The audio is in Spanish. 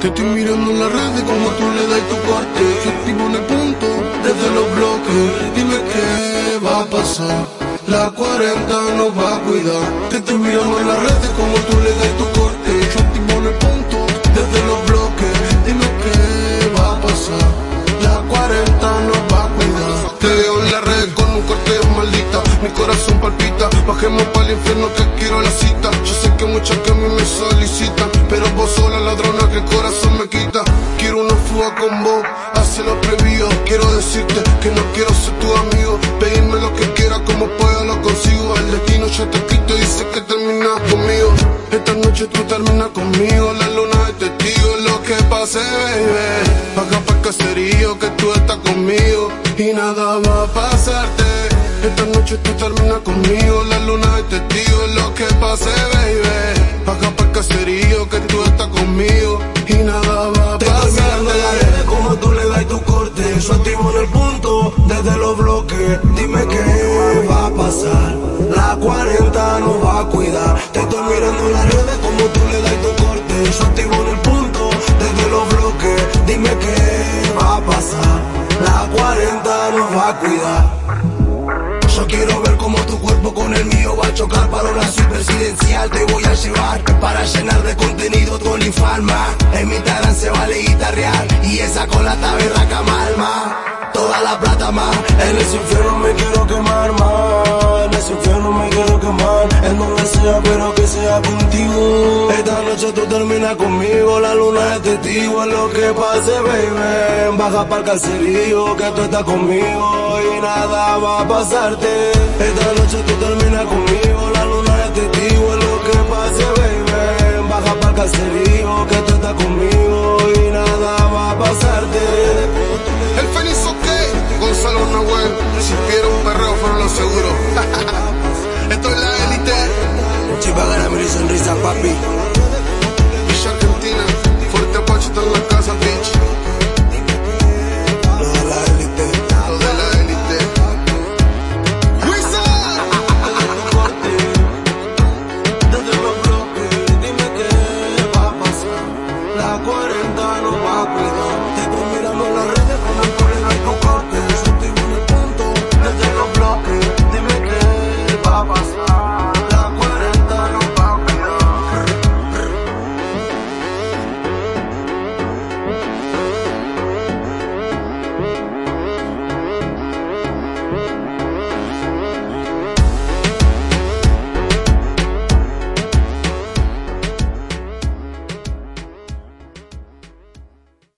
Te estoy mirando en las redes como tú le das tu corte. Yo activo en el punto desde los bloques. Dime qué va a pasar. La 40 nos va a cuidar. Te estoy mirando en las redes como tú le das tu corte. Yo activo en el punto desde los bloques. Dime qué va a pasar. La 40 nos va a cuidar. Te veo en la red con un corte maldita. Mi corazón palpita. Bajemos para el infierno que quiero la cita. Yo sé que muchas que vos. Hace lo previo. Quiero decirte que no quiero ser tu amigo. Pedirme lo que quiera como pueda lo consigo. El destino ya te quito y dice que terminas conmigo. Esta noche tú terminas conmigo. La luna es testigo lo que pase, baby. Baja para caserío que tú estás conmigo. Y nada va a pasarte. Esta noche tú terminas conmigo, la luna es testigo lo que pase, baby. Te estoy mirando las redes como tú le das tu corte. Yo activo en el punto desde los bloques. Dime qué va a pasar. La 40 nos va a cuidar. Yo quiero ver cómo tu cuerpo con el mío va a chocar para una presidencial. Te voy a llevar para llenar de contenido tu infalma. En mi Instagram se vale guitarrear y esa con la taberraca malma. Toda la plata más. En ese infierno me quiero quemar más. Noche tú terminas conmigo. La luna es testigo en lo que pase, baby. Baja para el caserío que tú estás conmigo y nada va a pasarte. Esta noche tú terminas conmigo. La luna es testigo en lo que pase, baby. Baja para el caserío que tú estás conmigo y nada va a pasarte. El Fénix ok, Gonzalo Nahuel. Si quiero un perreo, fueron los seguros. We.